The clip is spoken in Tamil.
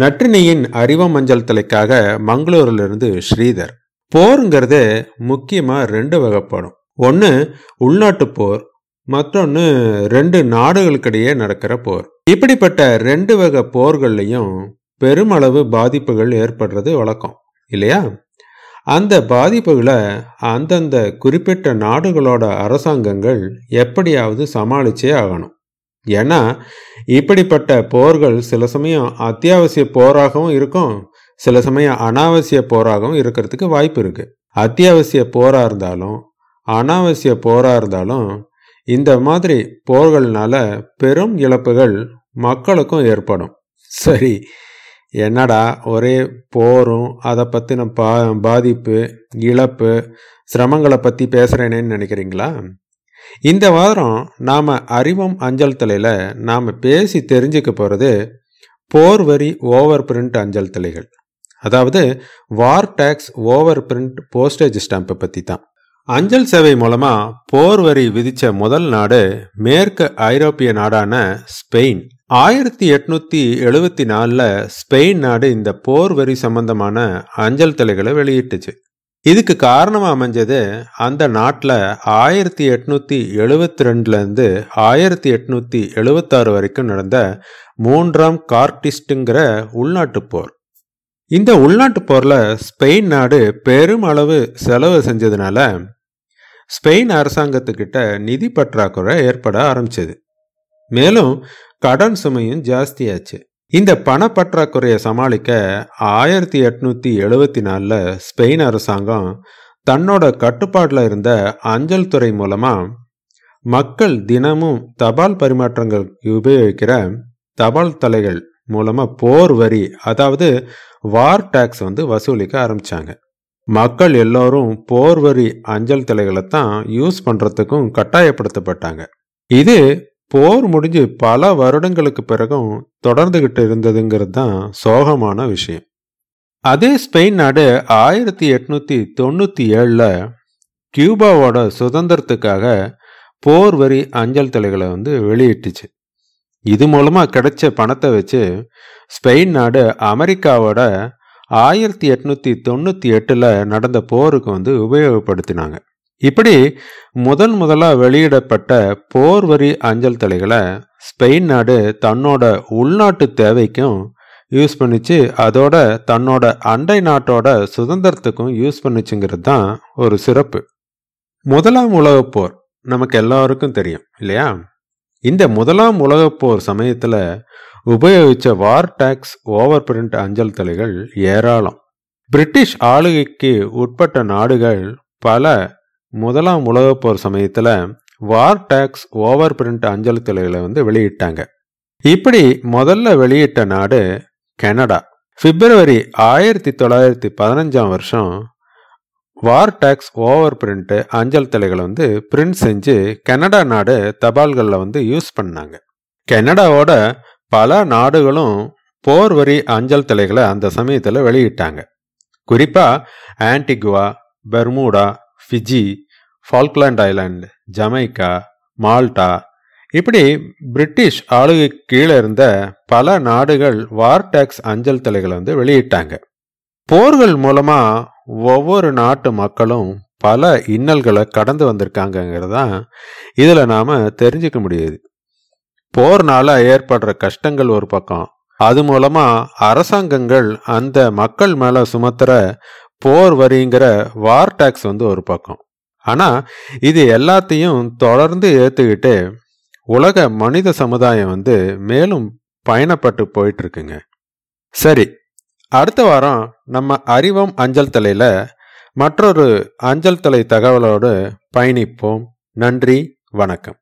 நற்றினியின் அறிவம் மஞ்சள் தலைக்காக மங்களூரிலிருந்து ஸ்ரீதர். போருங்கிறது முக்கியமாக ரெண்டு வகைப்படும். ஒன்று உள்நாட்டு போர் மற்றொன்று ரெண்டு நாடுகளுக்கிடையே நடக்கிற போர். இப்படிப்பட்ட ரெண்டு வகை போர்கள்லையும் பெருமளவு பாதிப்புகள் ஏற்படுறது வழக்கம் இல்லையா? அந்த பாதிப்புகளை அந்தந்த குறிப்பிட்ட நாடுகளோட அரசாங்கங்கள் எப்படியாவது சமாளிச்சே ஆகணும். ஏன்னா இப்படிப்பட்ட போர்கள் சில சமயம் அத்தியாவசிய போராகவும் இருக்கும் சில சமயம் அனாவசிய போராகவும் இருக்கிறதுக்கு வாய்ப்பு இருக்கு. அத்தியாவசிய போரா இருந்தாலும் அனாவசிய போரா இருந்தாலும் இந்த மாதிரி போர்கள்னால பெரும் இழப்புகள் மக்களுக்கும் ஏற்படும். சரி என்னடா ஒரே போரும் அதை பற்றின பா பாதிப்பு இழப்பு சிரமங்களை பற்றி பேசுகிறேனேன்னு நினைக்கிறீங்களா? இந்த வாரம் நாம் அறிவம் அஞ்சல் தலையில் நாம் பேசி தெரிஞ்சுக்க போகிறது போர் வரி ஓவர் பிரிண்ட் அஞ்சல் தலைகள். அதாவது war tax over print postage ஸ்டாம்பை பற்றி தான். அஞ்சல் சேவை மூலமாக போர் வரி விதித்த முதல் நாடு மேற்கு ஐரோப்பிய நாடான ஸ்பெயின். ஆயிரத்தி எட்நூத்தி எழுபத்தி நாலில் ஸ்பெயின் நாடு இந்த போர் வரி சம்பந்தமான அஞ்சல் தலைகளை வெளியிட்டுச்சு. இதுக்கு காரணமாக அமைஞ்சது அந்த நாட்டில் ஆயிரத்தி எட்நூற்றி எழுபத்தி ரெண்டுலேருந்து ஆயிரத்தி எட்நூற்றி எழுபத்தாறு வரைக்கும் நடந்த மூன்றாம் கார்டிஸ்டுங்கிற உள்நாட்டு போர். இந்த உள்நாட்டு போரில் ஸ்பெயின் நாடு பெருமளவு செலவு செஞ்சதுனால ஸ்பெயின் அரசாங்கத்துக்கிட்ட நிதி பற்றாக்குறை ஏற்பட ஆரம்பிச்சது. மேலும் கடன் சுமையும் ஜாஸ்தியாச்சு. இந்த பணப்பற்றாக்குறையை சமாளிக்க ஆயிரத்தி எட்நூத்தி எழுபத்தி நாலில் ஸ்பெயின் அரசாங்கம் தன்னோட கட்டுப்பாட்டில் இருந்த அஞ்சல் துறை மூலமா மக்கள் தினமும் தபால் பரிமாற்றங்கள் உபயோகிக்கிற தபால் தலைகள் மூலமா போர் வரி அதாவது வார் டேக்ஸ் வந்து வசூலிக்க ஆரம்பிச்சாங்க. மக்கள் எல்லோரும் போர் வரி அஞ்சல் தலைகளை தான் யூஸ் பண்றதுக்கும் கட்டாயப்படுத்தப்பட்டாங்க. இது போர் முடிஞ்சு பல வருடங்களுக்கு பிறகும் தொடர்ந்துகிட்டு இருந்ததுங்கிறது தான் சோகமான விஷயம். அதே ஸ்பெயின் நாடு ஆயிரத்தி எட்நூத்தி தொண்ணூத்தி ஏழுல கியூபாவோட சுதந்திரத்துக்காக போர் வரி அஞ்சல் தலைகளை வந்து வெளியிட்டுச்சு. இது மூலமா கிடைச்ச பணத்தை வச்சு ஸ்பெயின் நாடு அமெரிக்காவோட ஆயிரத்தி எட்நூத்தி தொண்ணூத்தி எட்டுல நடந்த போருக்கு வந்து உபயோகப்படுத்தினாங்க. இப்படி முதன் முதலாக வெளியிடப்பட்ட போர் வரி அஞ்சல் தலைகளை ஸ்பெயின் நாடு தன்னோட உள்நாட்டு தேவைக்கும் யூஸ் பண்ணிச்சு. அதோட தன்னோட அண்டை நாட்டோட சுதந்திரத்துக்கும் யூஸ் பண்ணிச்சுங்கிறது தான் ஒரு சிறப்பு. முதலாம் உலகப் போர் நமக்கு எல்லாருக்கும் தெரியும் இல்லையா? இந்த முதலாம் உலகப் போர் சமயத்தில் உபயோகித்த வார் டேக்ஸ் ஓவர் பிரிண்ட் அஞ்சல் தலைகள் ஏராளம். பிரிட்டிஷ் ஆளுகைக்கு உட்பட்ட நாடுகள் பல முதலாம் உலகப் போர் சமயத்தில் வார் டேக்ஸ் ஓவர் பிரிண்ட் அஞ்சல் தலைகளை வந்து வெளியிட்டாங்க. இப்படி முதல்ல வெளியிட்ட நாடு கனடா. பிப்ரவரி ஆயிரத்தி தொள்ளாயிரத்தி பதினஞ்சாம் வருஷம் வார் டேக்ஸ் ஓவர் பிரிண்ட் அஞ்சல் தலைகளை வந்து பிரிண்ட் செஞ்சு கனடா நாடு தபால்களில் வந்து யூஸ் பண்ணாங்க. கனடாவோட பல நாடுகளும் போர் வரி அஞ்சல் தலைகளை அந்த சமயத்தில் வெளியிட்டாங்க. குறிப்பாக Antigua Bermuda Fiji Falkland island Jamaica Malta இப்படி பிரிட்டிஷ் ஆளுகை கீழே இருந்த பல நாடுகள் வார் டேக்ஸ் அஞ்சல் தலைகளை வந்து வெளியிட்டாங்க. போர்கள் மூலமா ஒவ்வொரு நாட்டு மக்களும் பல இன்னல்களை கடந்து வந்திருக்காங்கிறதான் இதில் நாம் தெரிஞ்சுக்க முடியுது. போர்னால ஏற்படுற கஷ்டங்கள் ஒரு பக்கம். அது மூலமாக அரசாங்கங்கள் அந்த மக்கள் மேலே சுமத்துற போர் வரிங்கிற வார் டேக்ஸ் வந்து ஒரு பக்கம். ஆனால் இது எல்லாத்தையும் தொடர்ந்து ஏற்றுக்கிட்டு உலக மனித சமுதாயம் வந்து மேலும் பயணப்பட்டு போயிட்டுருக்குங்க. சரி அடுத்த வாரம் நம்ம அறிவம் அஞ்சல் தலையில் மற்றொரு அஞ்சல் தலை தகவலோடு பயணிப்போம். நன்றி வணக்கம்.